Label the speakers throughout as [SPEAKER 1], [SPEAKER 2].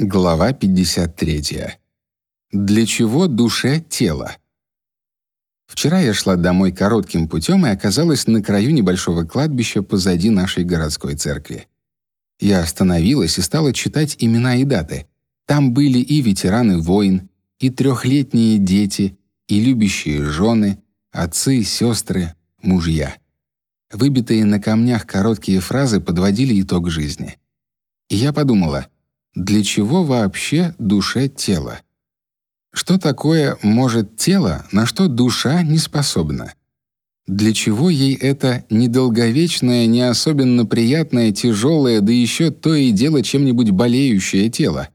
[SPEAKER 1] Глава 53. Для чего душе тело? Вчера я шла домой коротким путем и оказалась на краю небольшого кладбища позади нашей городской церкви. Я остановилась и стала читать имена и даты. Там были и ветераны войн, и трехлетние дети, и любящие жены, отцы, сестры, мужья. Выбитые на камнях короткие фразы подводили итог жизни. И я подумала — для чего вообще душе тело? Что такое может тело, на что душа не способна? Для чего ей это недолговечное, не особенно приятное, тяжелое, да еще то и дело чем-нибудь болеющее тело?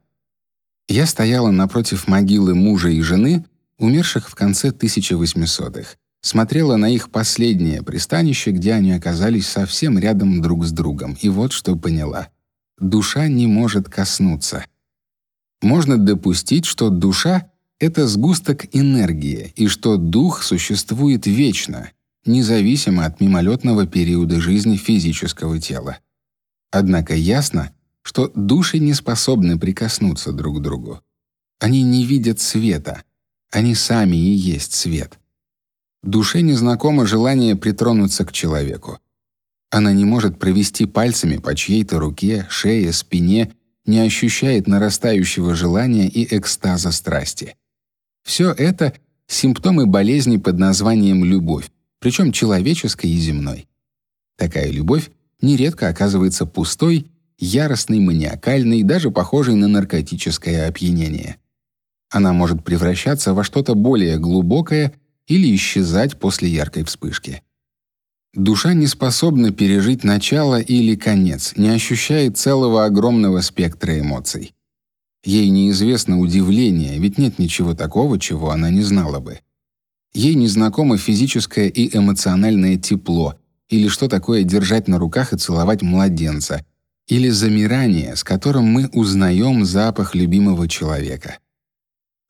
[SPEAKER 1] Я стояла напротив могилы мужа и жены, умерших в конце 1800-х, смотрела на их последнее пристанище, где они оказались совсем рядом друг с другом, и вот что поняла душа не может коснуться. Можно допустить, что душа — это сгусток энергии и что дух существует вечно, независимо от мимолетного периода жизни физического тела. Однако ясно, что души не способны прикоснуться друг к другу. Они не видят света, они сами и есть свет. Душе незнакомо желание притронуться к человеку. Она не может провести пальцами по чьей-то руке, шее, спине, не ощущает нарастающего желания и экстаза страсти. Все это — симптомы болезни под названием любовь, причем человеческой и земной. Такая любовь нередко оказывается пустой, яростной, маниакальной, даже похожей на наркотическое опьянение. Она может превращаться во что-то более глубокое или исчезать после яркой вспышки. Душа не способна пережить начало или конец, не ощущает целого огромного спектра эмоций. Ей неизвестно удивление, ведь нет ничего такого, чего она не знала бы. Ей незнакомо физическое и эмоциональное тепло, или что такое держать на руках и целовать младенца, или замирание, с которым мы узнаем запах любимого человека.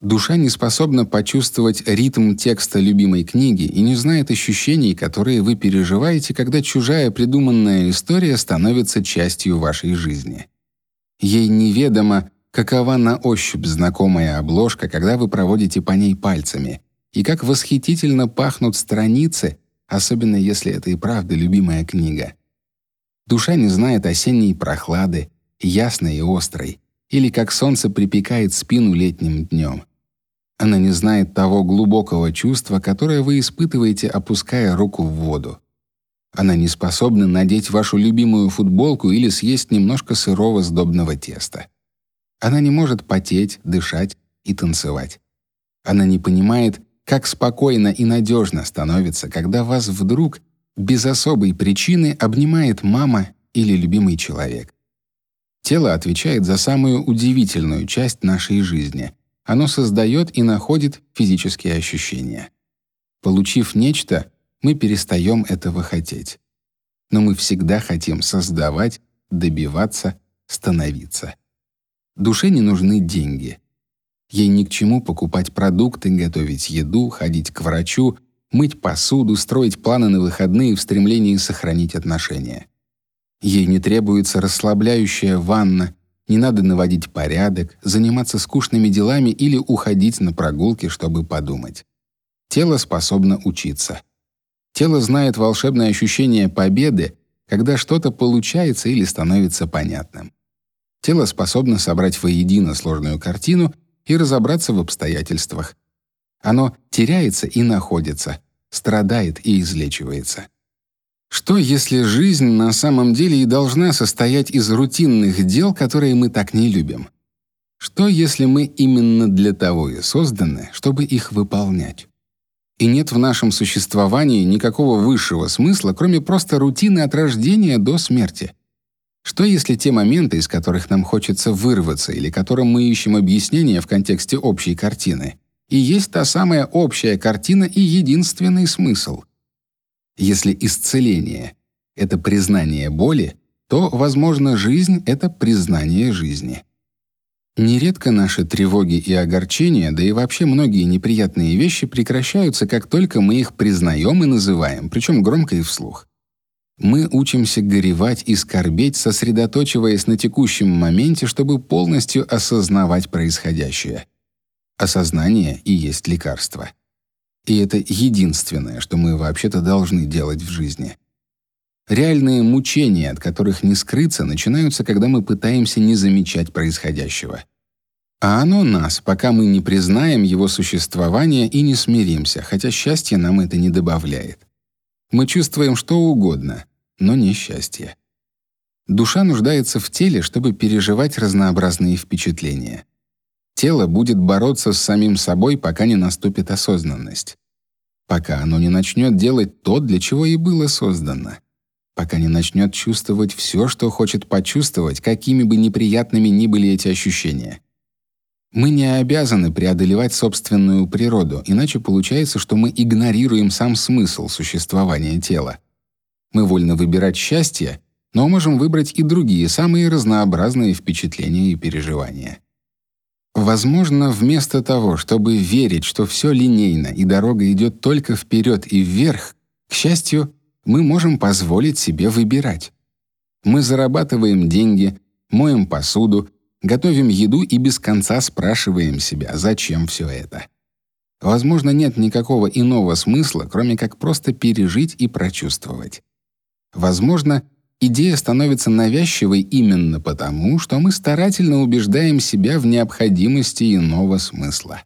[SPEAKER 1] Душа не способна почувствовать ритм текста любимой книги и не знает ощущений, которые вы переживаете, когда чужая придуманная история становится частью вашей жизни. Ей неведомо, какова на ощупь знакомая обложка, когда вы проводите по ней пальцами, и как восхитительно пахнут страницы, особенно если это и правда любимая книга. Душа не знает осенней прохлады, ясной и острой, или как солнце припекает спину летним днем. Она не знает того глубокого чувства, которое вы испытываете, опуская руку в воду. Она не способна надеть вашу любимую футболку или съесть немножко сырого сдобного теста. Она не может потеть, дышать и танцевать. Она не понимает, как спокойно и надежно становится, когда вас вдруг без особой причины обнимает мама или любимый человек. Тело отвечает за самую удивительную часть нашей жизни — оно создает и находит физические ощущения. Получив нечто, мы перестаем этого хотеть. Но мы всегда хотим создавать, добиваться, становиться. Душе не нужны деньги. Ей ни к чему покупать продукты, готовить еду, ходить к врачу, мыть посуду, строить планы на выходные в стремлении сохранить отношения. Ей не требуется расслабляющая ванна, не надо наводить порядок, заниматься скучными делами или уходить на прогулки, чтобы подумать. Тело способно учиться. Тело знает волшебное ощущение победы, когда что-то получается или становится понятным. Тело способно собрать воедино сложную картину и разобраться в обстоятельствах. Оно теряется и находится, страдает и излечивается. Что, если жизнь на самом деле и должна состоять из рутинных дел, которые мы так не любим? Что, если мы именно для того и созданы, чтобы их выполнять? И нет в нашем существовании никакого высшего смысла, кроме просто рутины от рождения до смерти. Что если те моменты, из которых нам хочется вырваться или которым мы ищем объяснение в контексте общей картины, и есть та самая общая картина и единственный смысл — если исцеление — это признание боли, то, возможно, жизнь — это признание жизни. Нередко наши тревоги и огорчения, да и вообще многие неприятные вещи прекращаются, как только мы их признаем и называем, причем громко и вслух. Мы учимся горевать и скорбеть, сосредоточиваясь на текущем моменте, чтобы полностью осознавать происходящее. Осознание и есть лекарство. И это единственное, что мы вообще-то должны делать в жизни. Реальные мучения, от которых не скрыться, начинаются, когда мы пытаемся не замечать происходящего. А оно нас, пока мы не признаем его существование и не смиримся, хотя счастье нам это не добавляет. Мы чувствуем что угодно, но не счастье. Душа нуждается в теле, чтобы переживать разнообразные впечатления. Тело будет бороться с самим собой, пока не наступит осознанность. Пока оно не начнет делать то, для чего и было создано пока не начнет чувствовать все, что хочет почувствовать, какими бы неприятными ни были эти ощущения. Мы не обязаны преодолевать собственную природу, иначе получается, что мы игнорируем сам смысл существования тела. Мы вольны выбирать счастье, но можем выбрать и другие, самые разнообразные впечатления и переживания. Возможно, вместо того, чтобы верить, что все линейно и дорога идет только вперед и вверх, к счастью, мы можем позволить себе выбирать. Мы зарабатываем деньги, моем посуду, готовим еду и без конца спрашиваем себя, зачем все это. Возможно, нет никакого иного смысла, кроме как просто пережить и прочувствовать. Возможно, идея становится навязчивой именно потому, что мы старательно убеждаем себя в необходимости иного смысла.